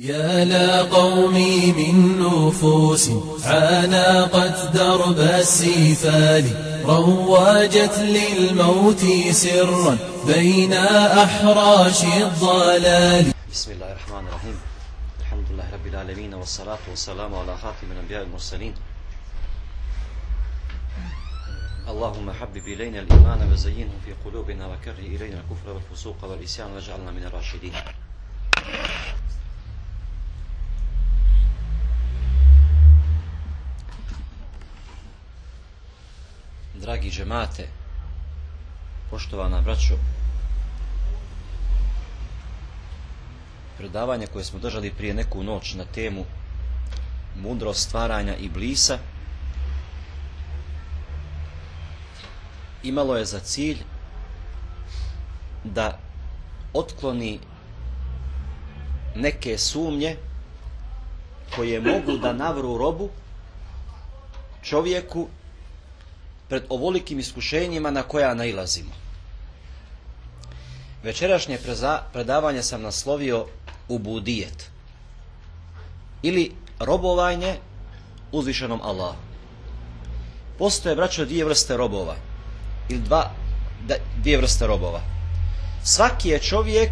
يا لا قومي من نفوس عانقت درب السفال رواجت للموت سرا بين أحراش الضلال. بسم الله الرحمن الرحيم. الحمد لله رب العالمين والصلاة والسلام على خاتم الأنبياء المرسلين اللهم حبب إلينا الإيمان وزينه في قلوبنا وكره إلينا الكفر والفسوق والإسيان واجعلنا من الراشدين. Dragi džemate, poštovana braćo, predavanje koje smo držali prije neku noć na temu mudrost stvaranja i blisa imalo je za cilj da otkloni neke sumnje koje mogu da navru robu čovjeku pred ovolikim iskušenjima na koja nailazimo. Večerašnje predavanje sam naslovio ubudijet ili robovanje uzvišenom Allahu. Postoje, braćo, dvije vrste robova ili dva, dvije vrste robova. Svaki je čovjek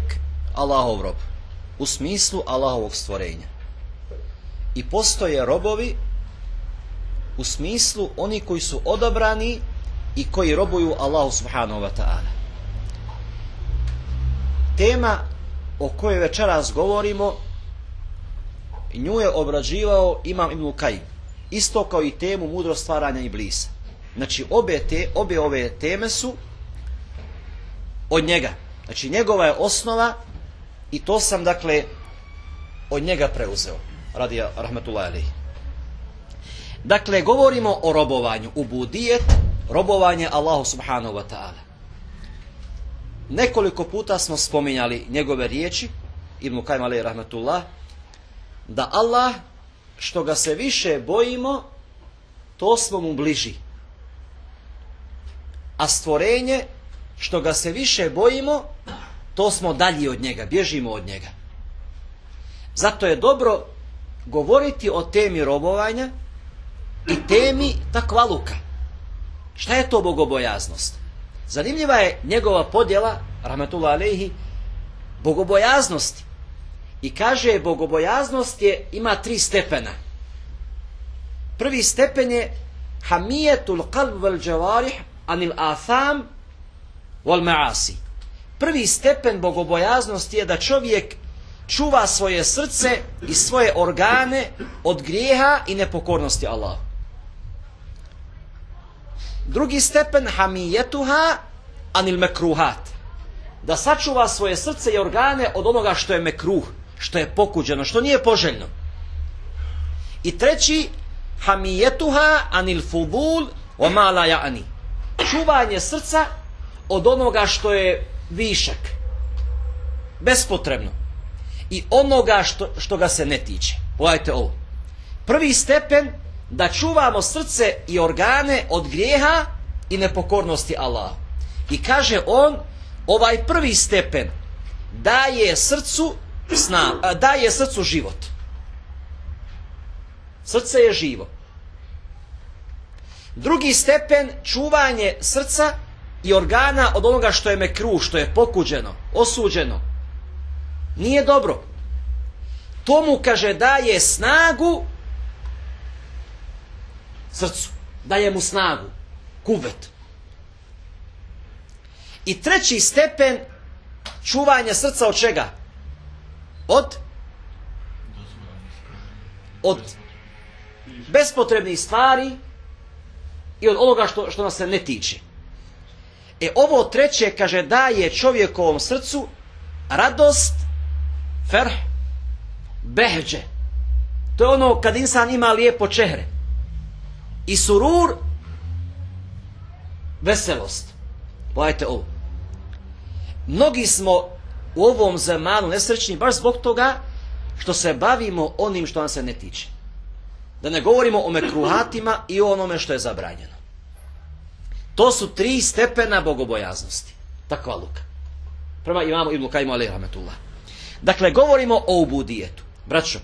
Allahov rob u smislu Allahovog stvorenja. I postoje robovi u smislu oni koji su odabrani i koji robuju Allahu subhanahu wa ta'ala. Tema o kojoj večeras govorimo nju je obrađivao Imam Ibn Kajim. Isto kao i temu mudro stvaranja i blisa. Znači obe, te, obe ove teme su od njega. Znači njegova je osnova i to sam dakle od njega preuzeo. Radi rahmetullahi. Dakle, govorimo o robovanju. U budijet, robovanje Allahu subhanahu wa ta'ala. Nekoliko puta smo spominjali njegove riječi, Ibn Kajm alaih rahmetullah, da Allah, što ga se više bojimo, to smo mu bliži. A stvorenje, što ga se više bojimo, to smo dalji od njega, bježimo od njega. Zato je dobro govoriti o temi robovanja, i temi takvaluka. Šta je to bogobojaznost? Zanimljiva je njegova podjela, rahmetullah alaihi, bogobojaznosti. I kaže, bogobojaznost je, ima tri stepena. Prvi stepen je hamijetul qalb vel džavarih anil atham wal maasi. Prvi stepen bogobojaznosti je da čovjek čuva svoje srce i svoje organe od grijeha i nepokornosti Allahu. Drugi stepen hamijetuha anil mekruhat. Da sačuva svoje srce i organe od onoga što je mekruh, što je pokuđeno, što nije poželjno. I treći hamijetuha anil fudul o mala. Čuvanje srca od onoga što je višak. Bespotrebno. I onoga što, što ga se ne tiče. Pogledajte ovo. Prvi stepen da čuvamo srce i organe od grijeha i nepokornosti Allah. I kaže on, ovaj prvi stepen daje srcu sna, daje srcu život. Srce je živo. Drugi stepen čuvanje srca i organa od onoga što je mekru, što je pokuđeno, osuđeno. Nije dobro. To mu kaže daje snagu srcu. Daje mu snagu. Kuvet. I treći stepen čuvanja srca od čega? Od? Od bespotrebnih stvari i od onoga što, što nas se ne tiče. E ovo treće, kaže, daje čovjekovom srcu radost, ferh, behđe. To je ono kad insan ima lijepo čehre. I surur, veselost. Pogledajte ovo. Mnogi smo u ovom zamanu nesrećni baš zbog toga što se bavimo onim što nam se ne tiče. Da ne govorimo o mekruhatima i o onome što je zabranjeno. To su tri stepena bogobojaznosti. Takva luka. Prva imamo Ibn Kajmu alaih rahmetullah. Dakle, govorimo o ubudijetu. Braćo,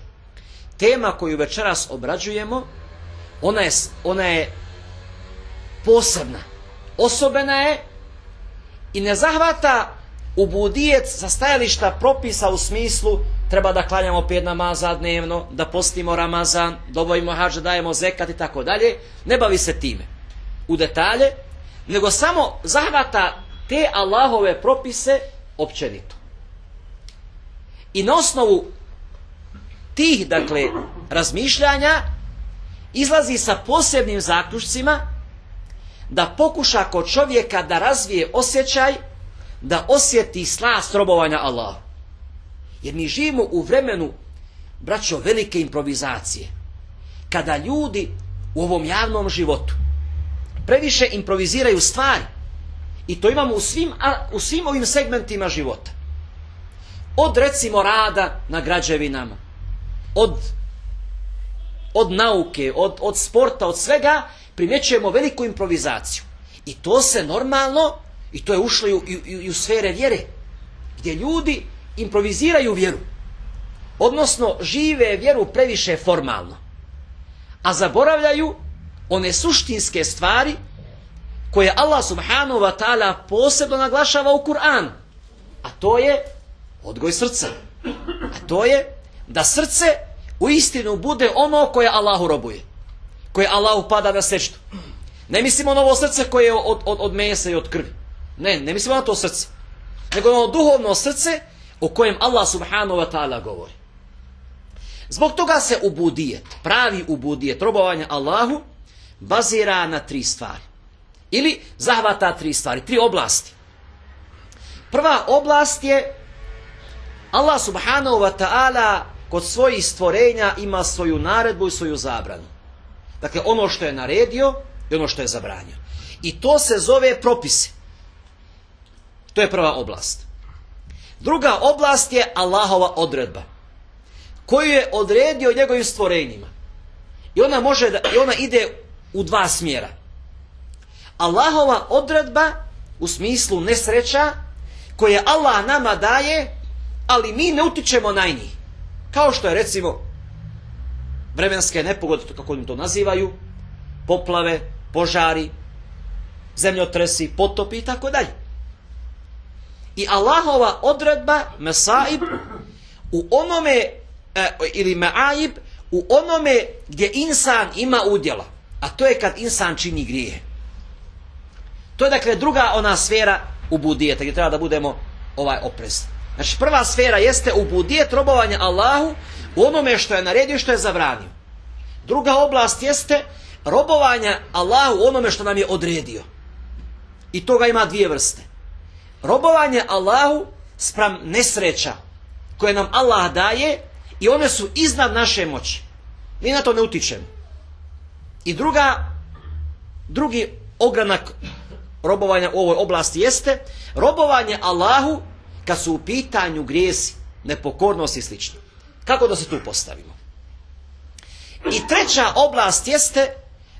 tema koju večeras obrađujemo, ona je, ona je posebna, osobena je i ne zahvata u budijec sa stajališta propisa u smislu treba da klanjamo pet namaza dnevno, da postimo Ramazan, dobojimo hađa, dajemo zekat i tako dalje, ne bavi se time u detalje, nego samo zahvata te Allahove propise općenito. I na osnovu tih, dakle, razmišljanja izlazi sa posebnim zaključcima da pokuša kod čovjeka da razvije osjećaj da osjeti slast robovanja Allahu. Jer mi živimo u vremenu, braćo, velike improvizacije. Kada ljudi u ovom javnom životu previše improviziraju stvari. I to imamo u svim, u svim ovim segmentima života. Od recimo rada na građevinama, od, od nauke, od, od sporta, od svega, primjećujemo veliku improvizaciju. I to se normalno, i to je ušlo i u, i u sfere vjere, gdje ljudi improviziraju vjeru. Odnosno, žive vjeru previše formalno. A zaboravljaju one suštinske stvari koje Allah subhanahu wa ta'ala posebno naglašava u Kur'an. A to je odgoj srca. A to je da srce u istinu bude ono koje Allahu robuje. Koje Allahu pada na sečtu. Ne mislimo na ovo srce koje je od, od, od mesa i od krvi. Ne, ne mislimo na to srce. Nego na ono duhovno srce o kojem Allah subhanahu wa ta'ala govori. Zbog toga se ubudijet, pravi ubudijet, robovanje Allahu, bazira na tri stvari. Ili zahvata tri stvari, tri oblasti. Prva oblast je Allah subhanahu wa ta'ala kod svojih stvorenja ima svoju naredbu i svoju zabranu. Dakle, ono što je naredio i ono što je zabranio. I to se zove propise. To je prva oblast. Druga oblast je Allahova odredba koju je odredio njegovim stvorenjima. I ona može da, i ona ide u dva smjera. Allahova odredba u smislu nesreća koje Allah nama daje, ali mi ne utičemo na njih. Kao što je recimo vremenske nepogode, kako im to nazivaju, poplave, požari, zemljotresi, potopi i tako dalje. I Allahova odredba, mesaib, u onome, e, ili meaib, u onome gdje insan ima udjela. A to je kad insan čini grije. To je dakle druga ona sfera u budijeta gdje treba da budemo ovaj oprezni. Znači prva sfera jeste u budijet robovanja Allahu u onome što je naredio i što je zabranio. Druga oblast jeste robovanja Allahu u onome što nam je odredio. I toga ima dvije vrste. Robovanje Allahu spram nesreća koje nam Allah daje i one su iznad naše moći. Mi na to ne utičemo. I druga, drugi ogranak robovanja u ovoj oblasti jeste robovanje Allahu kad su u pitanju grijesi, nepokornost i slično. Kako da se tu postavimo? I treća oblast jeste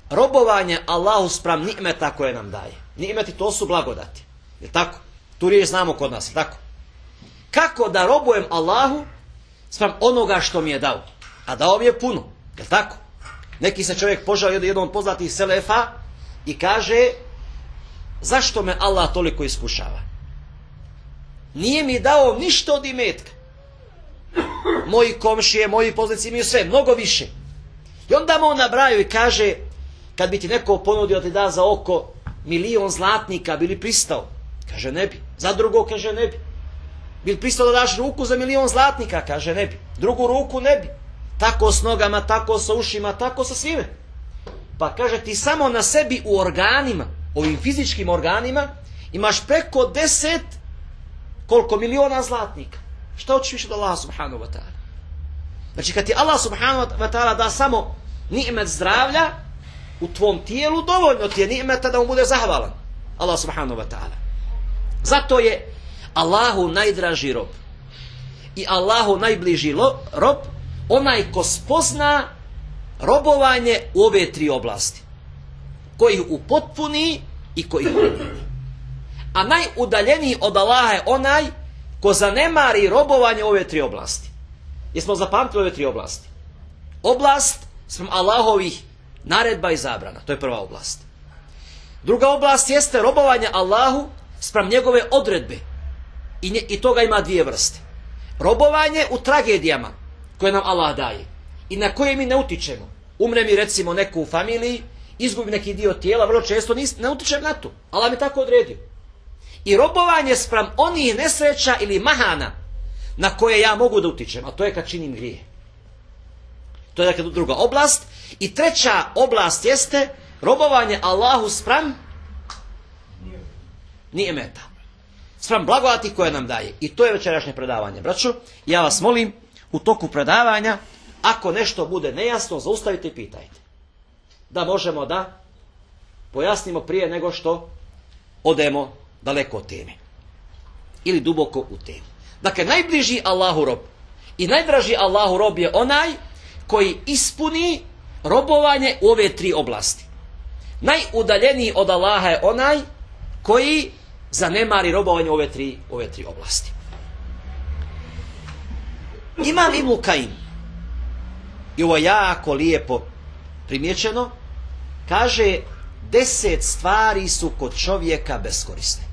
robovanje Allahu spram ni'meta koje nam daje. Ni'meti to su blagodati. Je tako? Tu riječ znamo kod nas, je tako? Kako da robujem Allahu spram onoga što mi je dao? A dao mi je puno, je tako? Neki se čovjek požao jednom od poznatih selefa i kaže zašto me Allah toliko iskušava? Nije mi dao ništa od imetka. Moji komšije, moji poznaci imaju sve, mnogo više. I onda mu on nabraju i kaže kad bi ti neko ponudio ti da za oko milion zlatnika, bili pristao? Kaže ne bi. Za drugo kaže ne bi. Bil pristao da daš ruku za milion zlatnika? Kaže ne bi. Drugu ruku ne bi. Tako s nogama, tako sa ušima, tako sa svime. Pa kaže ti samo na sebi u organima, ovim fizičkim organima, imaš preko deset koliko miliona zlatnika. Šta hoćeš više od Allah subhanahu wa ta'ala? Znači kad ti Allah subhanahu wa ta'ala da samo ni'met zdravlja u tvom tijelu, dovoljno ti je ni'meta da mu bude zahvalan. Allah subhanahu wa ta'ala. Zato je Allahu najdraži rob i Allahu najbliži rob onaj ko spozna robovanje u ove tri oblasti. Koji upotpuni i koji primjeni. A najudaljeniji od Allaha je onaj ko zanemari robovanje ove tri oblasti. Jesmo zapamtili ove tri oblasti? Oblast sprem Allahovih naredba i zabrana. To je prva oblast. Druga oblast jeste robovanje Allahu sprem njegove odredbe. I, nje, I toga ima dvije vrste. Robovanje u tragedijama koje nam Allah daje i na koje mi ne utičemo. Umre mi recimo neko u familiji, izgubi neki dio tijela, vrlo često nis, ne utičem na to. Allah mi tako odredio. I robovanje sprem onih nesreća ili mahana na koje ja mogu da utičem, a to je kad činim grije. To je dakle druga oblast. I treća oblast jeste robovanje Allahu sprem nijemeta. Sprem blagodati koje nam daje. I to je večerašnje predavanje. Braćo, ja vas molim u toku predavanja, ako nešto bude nejasno, zaustavite i pitajte. Da možemo da pojasnimo prije nego što odemo daleko od teme. Ili duboko u temu. Dakle, najbliži Allahu rob i najdraži Allahu rob je onaj koji ispuni robovanje u ove tri oblasti. Najudaljeniji od Allaha je onaj koji zanemari robovanje u ove tri, ove tri oblasti. Imam Ibn Kaim, i ovo jako lijepo primjećeno, kaže deset stvari su kod čovjeka beskorisne.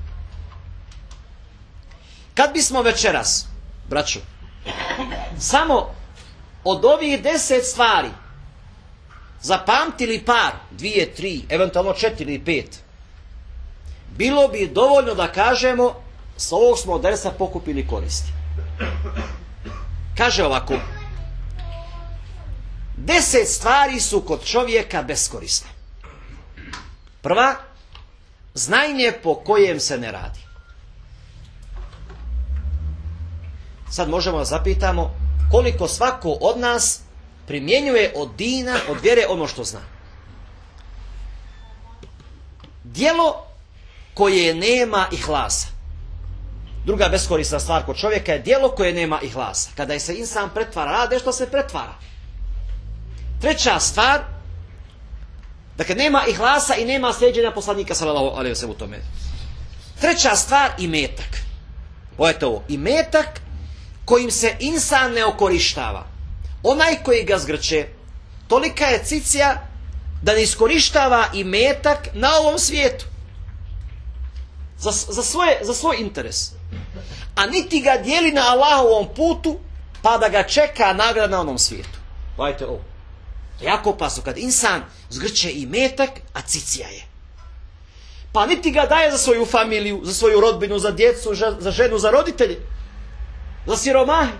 Kad bismo večeras, braću, samo od ovih deset stvari zapamtili par, dvije, tri, eventualno četiri ili pet, bilo bi dovoljno da kažemo s ovog smo od pokupili koristi. Kaže ovako, deset stvari su kod čovjeka beskorisne. Prva, znanje po kojem se ne radi. Sad možemo da zapitamo koliko svako od nas primjenjuje od dina, od vjere ono što zna. Dijelo koje nema i hlasa. Druga beskorisna stvar kod čovjeka je dijelo koje nema i hlasa. Kada se insan pretvara, rade što se pretvara. Treća stvar, dakle nema i hlasa i nema sljeđenja poslanika sallallahu alejhi ve u tome. Treća stvar i metak. Pojete ovo, i kojim se insan ne okorištava. Onaj koji ga zgrče, tolika je cicija da ne iskorištava i metak na ovom svijetu. Za, za, svoje, za svoj interes. A niti ga dijeli na Allahovom putu, pa da ga čeka nagrada na onom svijetu. Gledajte ovo. Jako opasno kad insan zgrče i metak, a cicija je. Pa niti ga daje za svoju familiju, za svoju rodbinu, za djecu, za ženu, za roditelje za siromahe.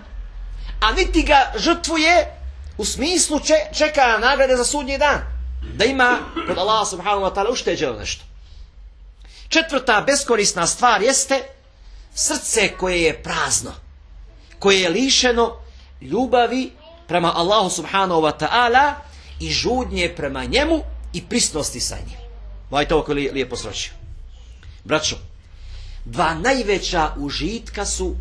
A niti ga žrtvuje u smislu čeka nagrade za sudnji dan. Da ima kod Allah subhanahu wa ta'ala ušteđeno nešto. Četvrta beskorisna stvar jeste srce koje je prazno. Koje je lišeno ljubavi prema Allahu subhanahu wa ta'ala i žudnje prema njemu i prisnosti sa njim. Mojte ovo koji lijepo sročio. Braćo, dva najveća užitka su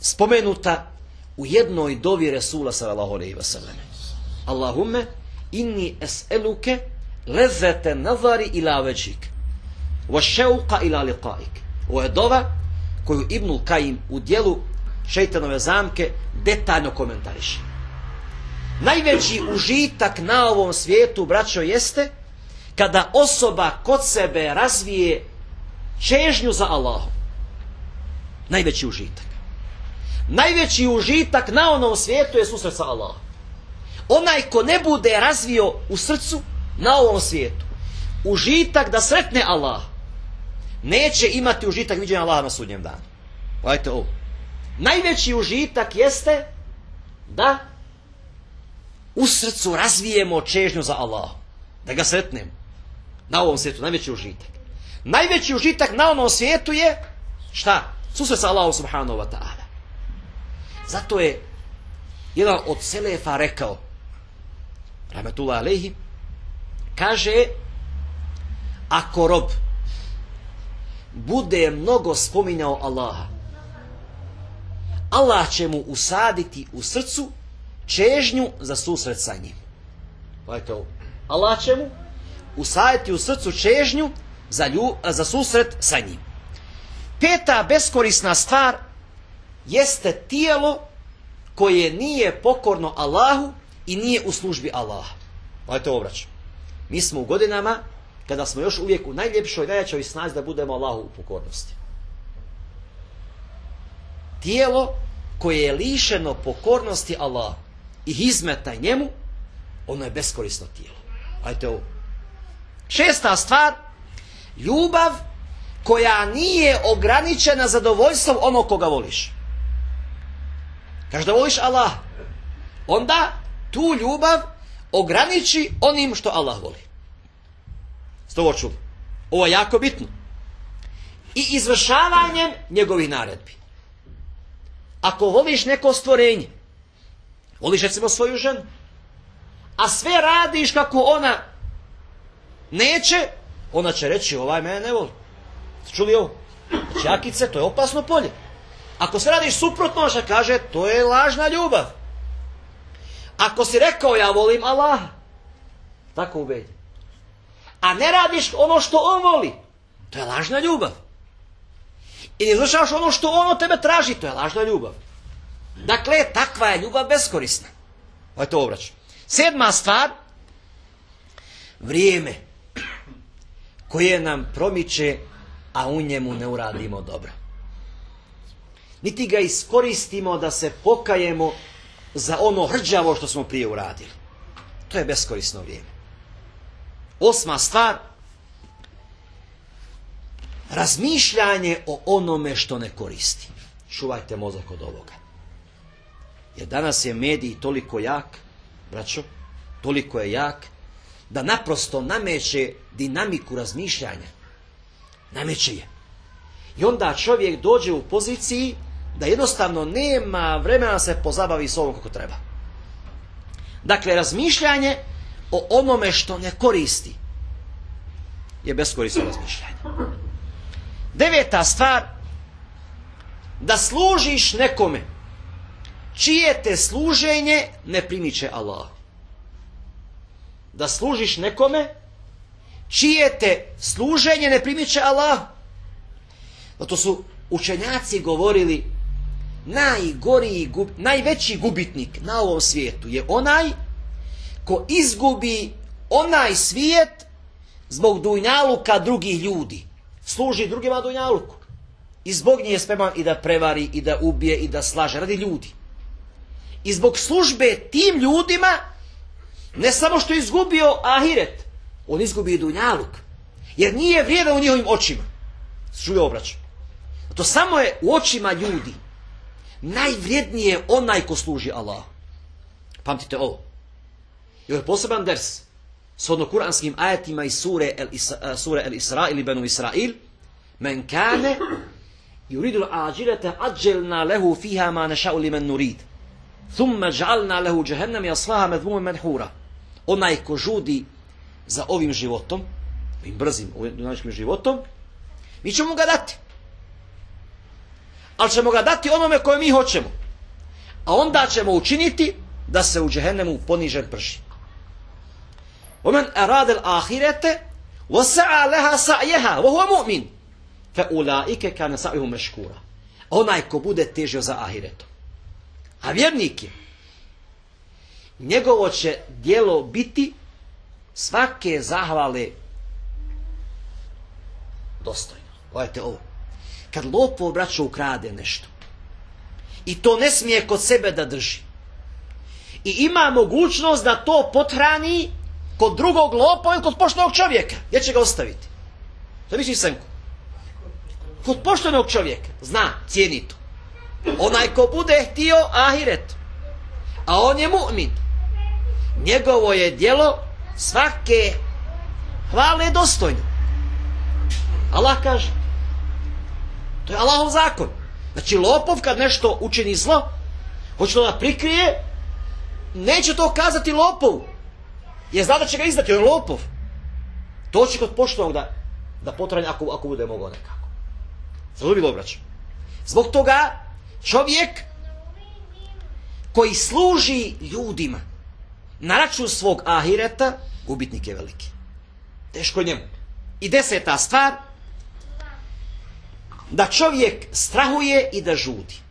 spomenuta u jednoj dovi Resula sallallahu alejhi ve sellem. Allahumme inni es'eluke lezete nazari ila veđik wa šeuqa ila liqaik. Ovo je dova koju Ibnul Kajim u dijelu šeitanove zamke detaljno komentariše. Najveći užitak na ovom svijetu, braćo, jeste kada osoba kod sebe razvije čežnju za Allahom. Najveći užitak. Najveći užitak na onom svijetu je susret sa Allahom. Onaj ko ne bude razvio u srcu na ovom svijetu užitak da sretne Allah neće imati užitak viđenja Allaha na sudnjem danu. Ovo. Najveći užitak jeste da u srcu razvijemo čežnju za Allah. Da ga sretnemo. Na ovom svijetu. Najveći užitak. Najveći užitak na onom svijetu je šta? Susret sa Allahom subhanahu wa ta'ala. Zato je jedan od Selefa rekao, Rahmetullah Alehi, kaže, ako rob bude mnogo spominjao Allaha, Allah će mu usaditi u srcu čežnju za susret sa njim. Pogledajte ovo. Allah će mu usaditi u srcu čežnju za, lju, za susret sa njim. Peta beskorisna stvar jeste tijelo koje nije pokorno Allahu i nije u službi Allaha. Gledajte obrać. Mi smo u godinama kada smo još uvijek u najljepšoj, najjačoj snazi da budemo Allahu u pokornosti. Tijelo koje je lišeno pokornosti Allahu i izmeta njemu, ono je beskorisno tijelo. Ajte ovo. Šesta stvar, ljubav koja nije ograničena zadovoljstvom onog koga voliš. Kaže da voliš Allah, onda tu ljubav ograniči onim što Allah voli. Ste ovo? Ovo je jako bitno. I izvršavanjem njegovih naredbi. Ako voliš neko stvorenje, voliš recimo svoju ženu, a sve radiš kako ona neće, ona će reći ovaj mene ne voli. Ste čuli ovo? Jakice, to je opasno polje. Ako sve radiš suprotno, ona kaže, to je lažna ljubav. Ako si rekao ja volim Allaha, tako ubedi. A ne radiš ono što on voli, to je lažna ljubav. I ne izvršavaš ono što on od tebe traži, to je lažna ljubav. Dakle, takva je ljubav beskorisna. Ovo je to obrać. Sedma stvar, vrijeme koje nam promiče, a u njemu ne uradimo dobro. Niti ga iskoristimo da se pokajemo za ono hrđavo što smo prije uradili. To je beskorisno vrijeme. Osma stvar, razmišljanje o onome što ne koristi. Čuvajte mozak od ovoga. Jer danas je medij toliko jak, braćo, toliko je jak, da naprosto nameće dinamiku razmišljanja. Nameće je. I onda čovjek dođe u poziciji da jednostavno nema vremena se pozabavi s ovom kako treba. Dakle, razmišljanje o onome što ne koristi je beskorisno razmišljanje. Deveta stvar, da služiš nekome, čije te služenje ne primiče Allah. Da služiš nekome, čije te služenje ne primiče Allah. Zato su učenjaci govorili najgoriji, gub, najveći gubitnik na ovom svijetu je onaj ko izgubi onaj svijet zbog dunjaluka drugih ljudi. Služi drugima dunjaluku. I zbog nje je spreman i da prevari, i da ubije, i da slaže. Radi ljudi. I zbog službe tim ljudima, ne samo što je izgubio ahiret, on izgubi i dunjaluk. Jer nije vrijedan u njihovim očima. Čuje obrać. To samo je u očima ljudi najvrijedniji je onaj ko služi Allah. Pamtite ovo. I ovo je poseban ders. Kuranskim ajetima iz sure El, Isra, sure El Isra ili Benu Israil. Men kane yuridu al-ajilata ajjalna lahu fiha ma nasha'u liman nurid. Thumma ja'alna lahu jahannam yaslaha madhmuman madhura. Onaj ko žudi za ovim životom, ovim brzim, ovim životom, mi ćemo ga dati ali ćemo ga dati onome koje mi hoćemo. A onda ćemo učiniti da se u džehennemu ponižen prži. ومن أراد الآخرة وسعى لها سعيها وهو مؤمن فأولئك كان سعيهم مشكورا onaj ko bude težio za ahiretom. a vjernik je, njegovo će dijelo biti svake zahvale dostojno. Gledajte ovo. Kad lopov braćo ukrade nešto i to ne smije kod sebe da drži i ima mogućnost da to pothrani kod drugog lopova ili kod poštenog čovjeka gdje će ga ostaviti? Što misliš Senko kod poštenog čovjeka. Zna, cijeni to onaj ko bude htio ahiret a on je mu'min njegovo je djelo svake hvale dostojno Allah kaže to je Allahov zakon. Znači lopov kad nešto učini zlo, hoće da prikrije, neće to kazati lopov. Jer zna da će ga izdati, on je lopov. To će kod poštovnog da, da potranje ako, ako bude mogao nekako. Zadobilo obraćam. Zbog toga čovjek koji služi ljudima na račun svog ahireta, gubitnik je veliki. Teško njemu. I deseta stvar, da čovjek strahuje i da žudi.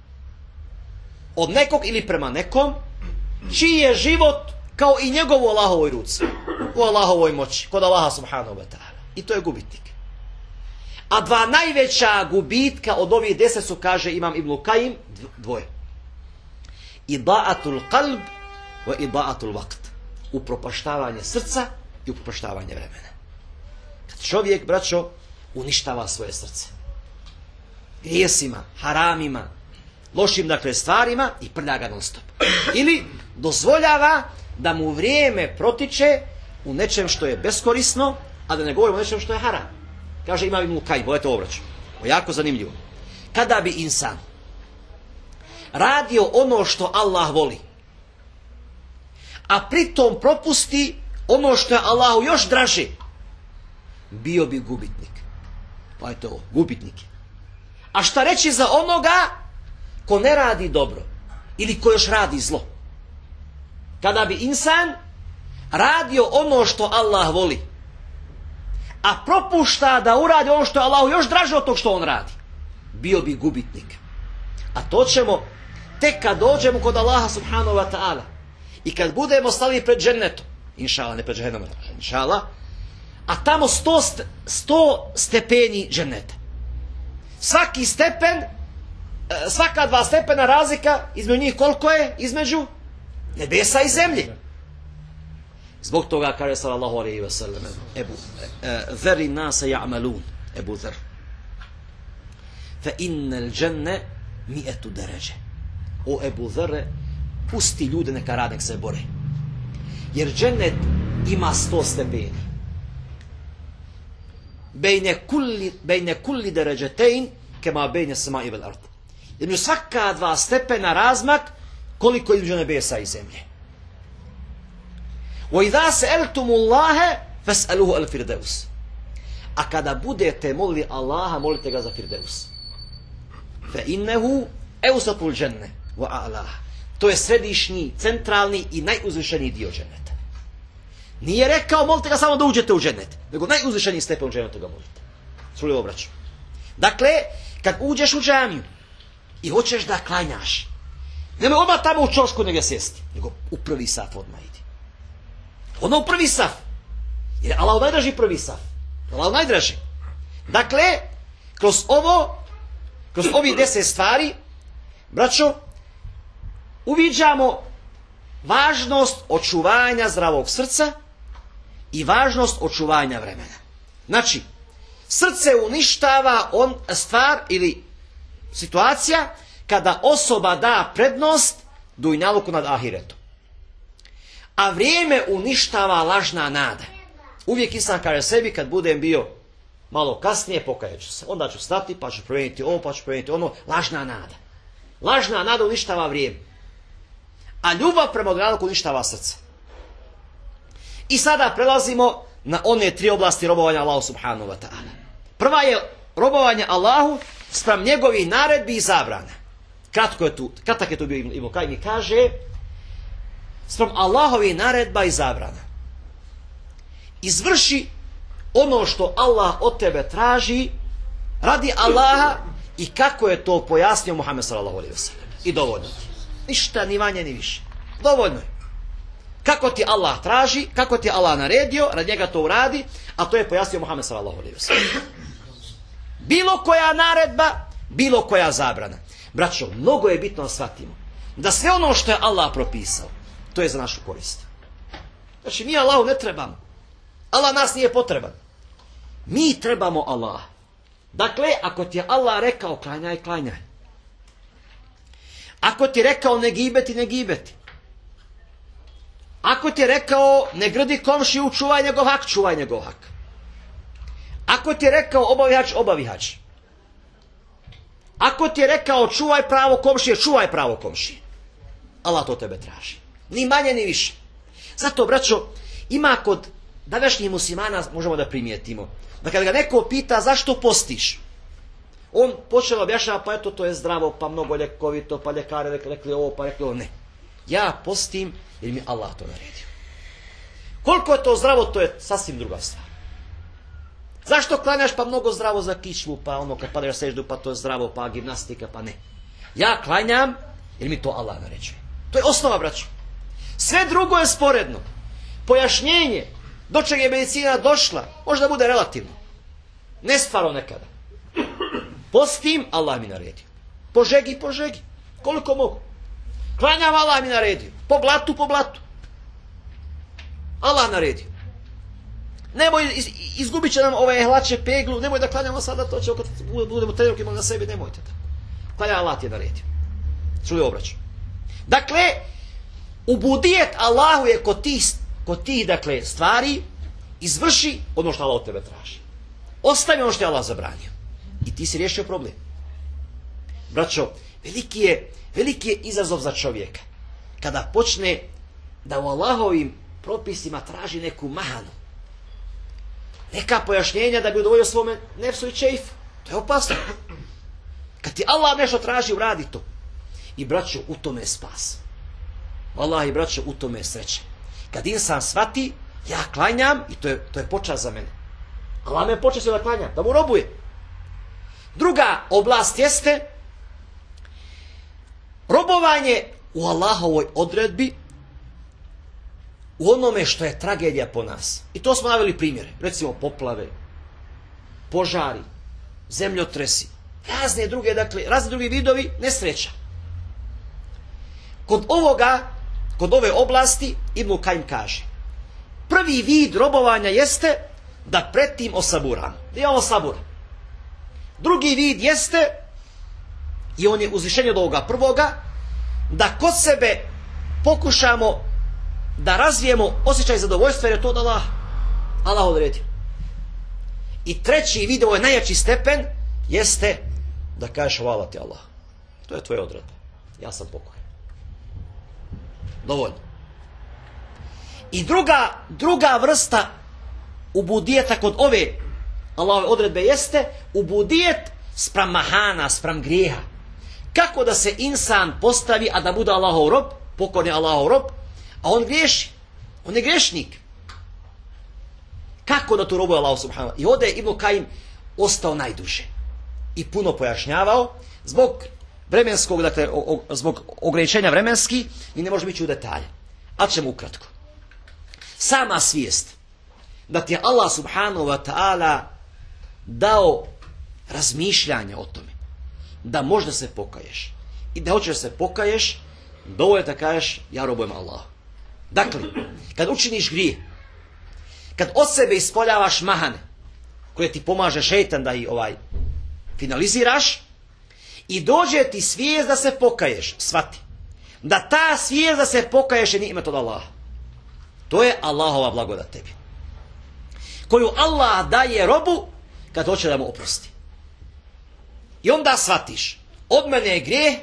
od nekog ili prema nekom, čiji je život kao i njegov u Allahovoj ruci, u Allahovoj moći, kod Allaha subhanahu wa ta'ala. I to je gubitnik. A dva najveća gubitka od ovih deset su, kaže Imam Ibn Kajim, dvoje. Ida'atul qalb wa ida'atul vakt. Upropaštavanje srca i upropaštavanje vremena. Kad čovjek, braćo, uništava svoje srce. Grijesima, haramima, lošim dakle stvarima i prlja ga non stop. Ili dozvoljava da mu vrijeme protiče u nečem što je beskorisno, a da ne govorimo o nečem što je haram. Kaže ima Ibn Kajim, ovo obrać. Ovo je jako zanimljivo. Kada bi insan radio ono što Allah voli, a pritom propusti ono što je Allahu još draže, bio bi gubitnik. Pa je to gubitnik. A šta reći za onoga ko ne radi dobro ili ko još radi zlo? Kada bi insan radio ono što Allah voli, a propušta da uradi ono što je Allahu još draže od tog što on radi, bio bi gubitnik. A to ćemo tek kad dođemo kod Allaha subhanahu wa ta'ala i kad budemo stali pred džennetom, inšala, ne pred džennetom, inšala, a tamo sto, sto stepeni dženneta. Svaki stepen, e, svaka dva stepena razlika između njih koliko je? Između nebesa i zemlje. Zbog toga kaže sallallahu alaihi wa sallam Ebu Zeri nasa ja'malun. Ebu Zer. Fa innal dženne mi'etu deređe. O Ebu Zere pusti ljude neka rade, se bore. Jer džennet ima sto stepeni. Bejne kulli, bejne kulli deređetein kema bejne sama i vel ard. Između svaka dva stepena razmak koliko između nebesa i zemlje وَإِذَا سَأَلْتُمُ اللَّهَ فَاسْأَلُهُ الْفِرْدَوْسِ A kada budete molili Allaha, molite ga za Firdeus. فَإِنَّهُ أَوْسَطُ الْجَنَّةِ وَأَعْلَاهَ To je središnji, centralni i najuzvišeniji dio dženeta. Nije rekao molite ga samo da uđete u dženet, nego najuzvišeniji stepen u dženetu ga molite. Čuli obraću. Dakle, kad uđeš u džamiju i hoćeš da klanjaš, nemoj odmah tamo u čošku nego sjesti, nego u prvi sat odmah idi. ono prvi saf. Jer je Allah najdraži prvi saf. Allah najdraži. Dakle, kroz ovo, kroz ovih deset stvari, braćo, uviđamo važnost očuvanja zdravog srca i važnost očuvanja vremena. Znači, srce uništava on stvar ili situacija kada osoba da prednost dujnaluku nad ahiretom. A vrijeme uništava lažna nada. Uvijek insan kaže sebi kad budem bio malo kasnije pokajat ću se. Onda ću stati pa ću promijeniti ovo pa ću promijeniti ono. Lažna nada. Lažna nada uništava vrijeme. A ljubav prema odgledalku uništava srce. I sada prelazimo na one tri oblasti robovanja Allahu subhanahu wa ta'ala. Prva je robovanje Allahu sprem njegovih naredbi i zabrana. Kratko je tu, kratak je tu bio Ibn Kajmi kaže sprem Allahovi naredba i zabrana. Izvrši ono što Allah od tebe traži radi Allaha i kako je to pojasnio Muhammed sallallahu sellem. I dovoljno. Ništa ni manje ni više. Dovoljno je. Kako ti Allah traži, kako ti Allah naredio, radi njega to uradi, a to je pojasnio Muhammed sallallahu sellem. Bilo koja naredba, bilo koja zabrana. Braćo, mnogo je bitno da shvatimo da sve ono što je Allah propisao, to je za našu korist. Znači, mi Allahu ne trebamo. Allah nas nije potreban. Mi trebamo Allah. Dakle, ako ti je Allah rekao klanjaj, klanjaj. Ako ti je rekao ne gibeti, ne gibeti. Ako ti je rekao ne grdi komšiju, čuvaj njegov hak, čuvaj njegov hak. Ako ti je rekao obavihač, obavihač. Ako ti je rekao čuvaj pravo komšije, čuvaj pravo komšije. Allah to tebe traži. Ni manje, ni više. Zato, braćo, ima kod današnjih muslimana, možemo da primijetimo, da kada ga neko pita zašto postiš, on počeo objašnjava, pa eto, to je zdravo, pa mnogo ljekovito, pa ljekare rekli, ovo, pa rekli ovo, ne. Ja postim jer mi Allah to naredio. Koliko je to zdravo, to je sasvim druga stvar. Zašto klanjaš pa mnogo zdravo za kičmu, pa ono kad padaš seždu, pa to je zdravo, pa gimnastika, pa ne. Ja klanjam Jer mi to Allah naređuje. To je osnova, braćo. Sve drugo je sporedno. Pojašnjenje do čega je medicina došla, možda bude relativno. Nestvarno nekada. Postim, Allah mi naredio. Po žegi, po žegi. Koliko mogu. Klanjam, Allah mi naredio. Po blatu, po blatu. Allah naredio. Nemoj, iz, izgubit će nam ove hlače peglu, nemoj da klanjamo sada, to će kad budemo trenutke na sebi, nemojte da. Klanja Allah ti je naredio. Čuli obraću. Dakle, ubudijet Allahu je kod tih, kod tih dakle, stvari izvrši ono što Allah od tebe traži. Ostavi ono što je Allah zabranio. I ti si riješio problem. Braćo, veliki je, veliki je izazov za čovjeka. Kada počne da u Allahovim propisima traži neku mahanu. Neka pojašnjenja da bi udovoljio svome nefsu i čeifu. To je opasno. Kad ti Allah nešto traži, uradi to. I braćo, u tome je spas. Allah i braćo, u tome je sreće. Kad insan shvati, ja klanjam i to je, to je počas za mene. Allah me počeo da klanja, da mu robuje. Druga oblast jeste robovanje u Allahovoj odredbi u onome što je tragedija po nas. I to smo naveli primjere. Recimo poplave, požari, zemljotresi, razne druge, dakle, razni drugi vidovi nesreća. Kod ovoga, kod ove oblasti, Ibn Kajim kaže, prvi vid robovanja jeste da pred tim osaburamo. Da imamo sabur. Drugi vid jeste, i on je uzvišenje od ovoga prvoga, da kod sebe pokušamo da razvijemo osjećaj zadovoljstva jer je to od Allah. Allah odredio. I treći vid, ovo je najjači stepen, jeste da kažeš hvala ti Allah. To je tvoje odredba. Ja sam pokojan. Dovoljno. I druga, druga vrsta ubudijeta kod ove Allahove odredbe jeste ubudijet spram mahana, spram grijeha. Kako da se insan postavi, a da bude Allahov rob, pokorni Allahov rob, a on griješi. On je grešnik. Kako da tu robuje Allah subhanahu I ovdje je Ibn Kajim ostao najduže. I puno pojašnjavao zbog vremenskog, dakle, o, o, zbog ograničenja vremenski i ne možemo ići u detalje. Ali ćemo ukratko. Sama svijest da ti je Allah subhanahu wa ta'ala dao razmišljanje o tome. Da možda se pokaješ. I da hoćeš se pokaješ, dovoljno da kažeš ja robujem Allah. Dakle, kad učiniš grije, kad od sebe ispoljavaš mahane, koje ti pomaže šeitan da ih ovaj finaliziraš, i dođe ti svijest da se pokaješ, svati. Da ta svijest da se pokaješ je nimet od Allaha. To je Allahova blagodat tebi. Koju Allah daje robu kad hoće da mu oprosti. I onda shvatiš, od mene je grijeh,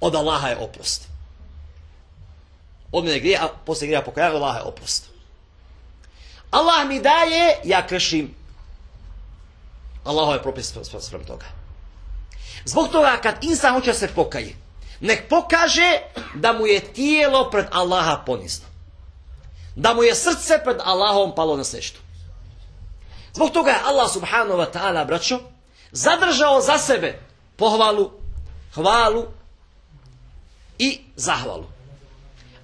od Allaha je oprost. Od mene je grijeh, a poslije grijeha pokajanja, od Allaha je oprost. Allah mi daje, ja kršim Allahove propis sprem toga. Zbog toga kad insan hoće se pokaje, nek pokaže da mu je tijelo pred Allaha ponizno. Da mu je srce pred Allahom palo na seštu. Zbog toga je Allah subhanahu wa ta'ala, braćo, zadržao za sebe pohvalu, hvalu i zahvalu.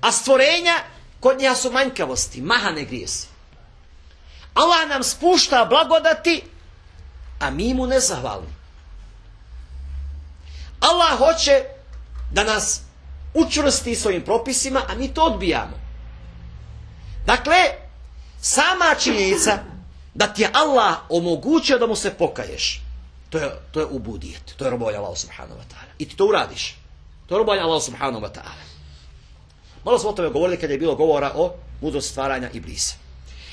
A stvorenja kod nja su manjkavosti, mahane grijesi. Allah nam spušta blagodati, a mi mu nezahvalni. Allah hoće da nas učvrsti svojim propisima, a mi to odbijamo. Dakle, sama činjenica da ti je Allah omogućio da mu se pokaješ, to je, to je ubudijet, to je robovanje Allah subhanahu wa ta'ala. I ti to uradiš. To je robovanje Allah subhanahu wa ta'ala. Malo smo o tome govorili kad je bilo govora o mudrosti stvaranja i blisa.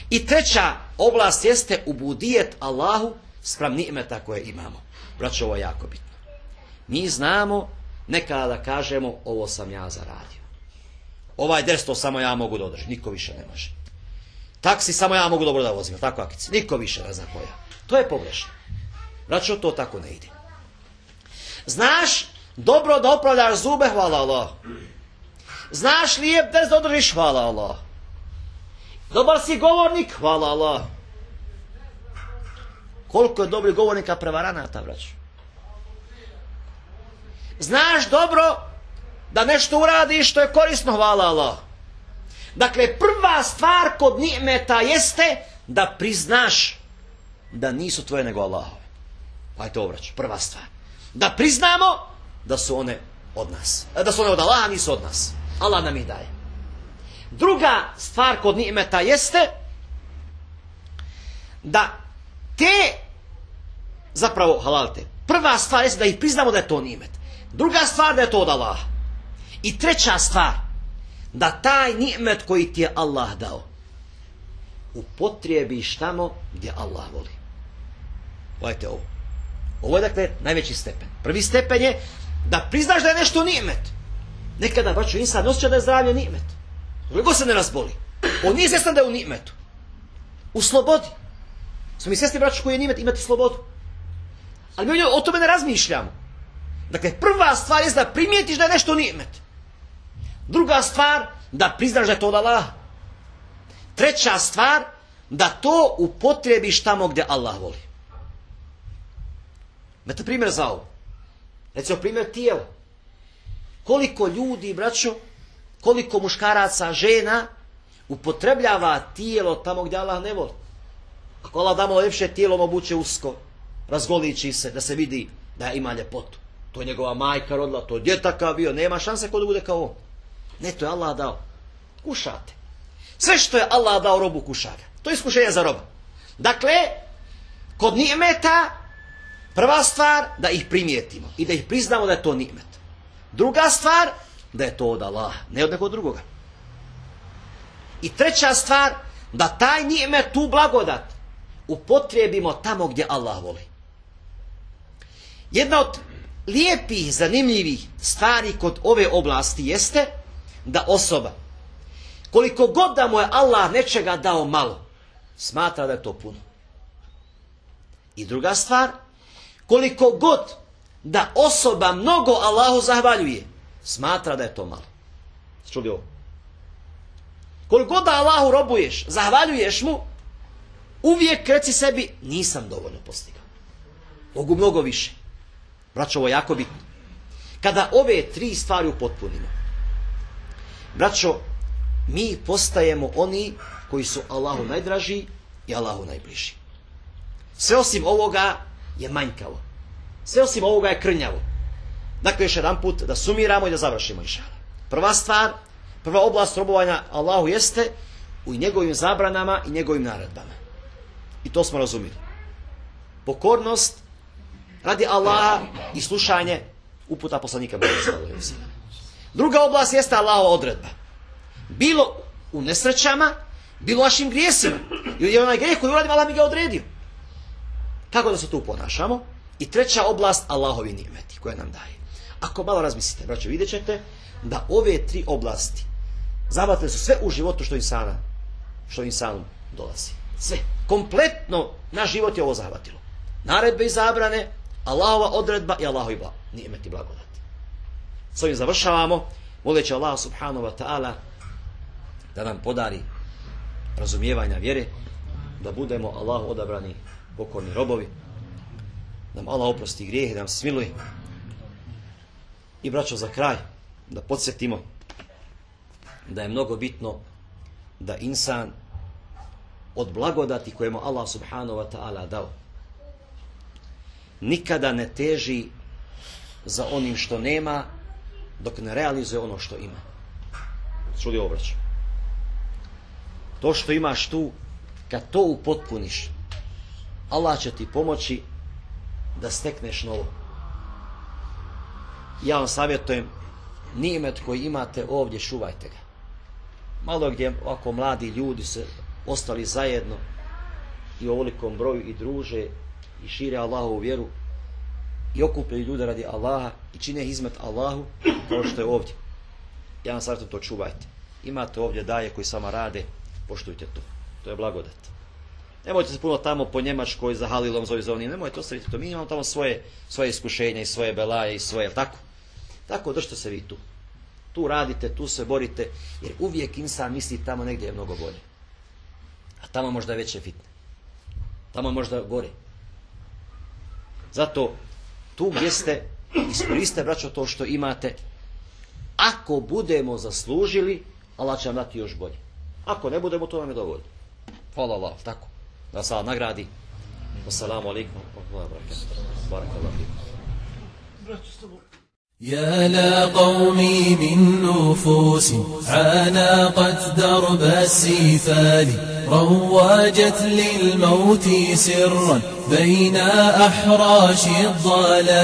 I treća oblast jeste ubudijet Allahu sprem ni'meta koje imamo. Braćo, ovo je jako bitno. Mi znamo nekada da kažemo ovo sam ja zaradio. Ovaj dres to samo ja mogu da održim, niko više ne može. Taksi samo ja mogu dobro da vozim, tako akici, niko više ne zna koja. To je pogrešno. Braćo, to tako ne ide. Znaš dobro da opravljaš zube, hvala Allah. Znaš lijep dres da održiš, hvala Allah. Dobar si govornik, hvala Allah. Koliko je dobrih govornika prevaranata, braćo. Znaš dobro da nešto uradiš što je korisno, hvala Allah. Dakle, prva stvar kod nimeta jeste da priznaš da nisu tvoje nego Allahove. Ajde obrać, prva stvar. Da priznamo da su one od nas. Da su one od Allaha, nisu od nas. Allah nam ih daje. Druga stvar kod nimeta jeste da te zapravo halalte. Prva stvar jeste da ih priznamo da je to nimet. Druga stvar da je to od Allaha. I treća stvar da taj nimet koji ti je Allah dao upotrijebiš tamo gdje Allah voli. Gledajte ovo. Ovo je dakle najveći stepen. Prvi stepen je da priznaš da je nešto nimet. Nekada, braću, insan osjeća da je zdravlje nimet. Koliko se ne razboli. On nije svjestan da je u nimetu. U slobodi. Smo mi svjesni, braću, koji je nimet imati slobodu. Ali mi o tome ne razmišljamo. Dakle, prva stvar je da primijetiš da je nešto nimet. Druga stvar, da priznaš da je to od Allaha. Treća stvar, da to upotrebiš tamo gdje Allah voli. Imate primjer za ovo. Recimo primjer tijela. Koliko ljudi, braćo, koliko muškaraca, žena upotrebljava tijelo tamo gdje Allah ne voli. Ako Allah damo ljepše tijelo, obuče usko, razgoliči se, da se vidi da ima ljepotu. To je njegova majka rodila, to je djetaka bio, nema šanse ko da bude kao on. Ne, to je Allah dao. Kušate. Sve što je Allah dao robu kuša To je iskušenje za roba. Dakle, kod nijemeta, prva stvar da ih primijetimo i da ih priznamo da je to nijemet. Druga stvar, da je to od Allaha, ne od nekog drugoga. I treća stvar, da taj nijemet, tu blagodat, upotrijebimo tamo gdje Allah voli. Jedna od lijepih, zanimljivih stvari kod ove oblasti jeste da osoba, koliko god da mu je Allah nečega dao malo, smatra da je to puno. I druga stvar, koliko god da osoba mnogo Allahu zahvaljuje, smatra da je to malo. Čuli ovo? Koliko god da Allahu robuješ, zahvaljuješ mu, uvijek reci sebi, nisam dovoljno postigao. Mogu mnogo više. Braćo, ovo je jako bitno. Kada ove tri stvari upotpunimo, braćo, mi postajemo oni koji su Allahu najdraži i Allahu najbliži. Sve osim ovoga je manjkavo. Sve osim ovoga je krnjavo. Dakle, još jedan put da sumiramo i da završimo inšala. Prva stvar, prva oblast robovanja Allahu jeste u njegovim zabranama i njegovim naredbama. I to smo razumili. Pokornost radi Allaha i slušanje uputa poslanika. Druga oblast jeste Allahova odredba. Bilo u nesrećama, bilo našim grijesima. Jer je onaj grijeh koji uradim, Allah mi ga odredio. Kako da se tu ponašamo? I treća oblast, Allahovi nijemeti koje nam daje. Ako malo razmislite, braćo, vidjet ćete da ove tri oblasti zabatile su sve u životu što insana, što insanu dolazi. Sve. Kompletno naš život je ovo zahvatilo. Naredbe i zabrane, Allahova odredba i Allahovi bla, nijemeti blagodati. S ovim završavamo, moleći Allah subhanahu wa ta'ala da nam podari razumijevanja vjere, da budemo Allahu odabrani pokorni robovi, da nam Allah oprosti grijehe, da nam smiluje. I braćo za kraj, da podsjetimo da je mnogo bitno da insan od blagodati koje mu Allah subhanahu wa ta'ala dao nikada ne teži za onim što nema dok ne realizuje ono što ima. Čuli ovo To što imaš tu, kad to upotpuniš, Allah će ti pomoći da stekneš novo. Ja vam savjetujem, nimet koji imate ovdje, šuvajte ga. Malo gdje ovako mladi ljudi se ostali zajedno i u ovolikom broju i druže i šire Allahovu vjeru i okupljaju ljude radi Allaha i čine izmet Allahu kao što je ovdje. Ja vam savjetujem to čuvajte. Imate ovdje daje koji sama rade, poštujte to. To je blagodat. Nemojte se puno tamo po Njemačkoj za Halilom zove zoni, nemojte ostaviti to. Mi imamo tamo svoje, svoje iskušenja i svoje belaje i svoje, tako? Tako držite se vi tu. Tu radite, tu se borite, jer uvijek insan misli tamo negdje je mnogo bolje. A tamo možda je veće fitne. Tamo možda gore. Zato tu gdje ste, iskoriste braćo to što imate, Ako budemo zaslužili, Allah će nam dati još bolje. Ako ne budemo, to nam je dovoljno. Hvala Allah, tako. Da se Allah nagradi. Assalamu alaikum. Barakallahu fikum. يا لا قومي من نفوس عانقت درب السيفال رواجت للموت سرا بين أحراش الضلال.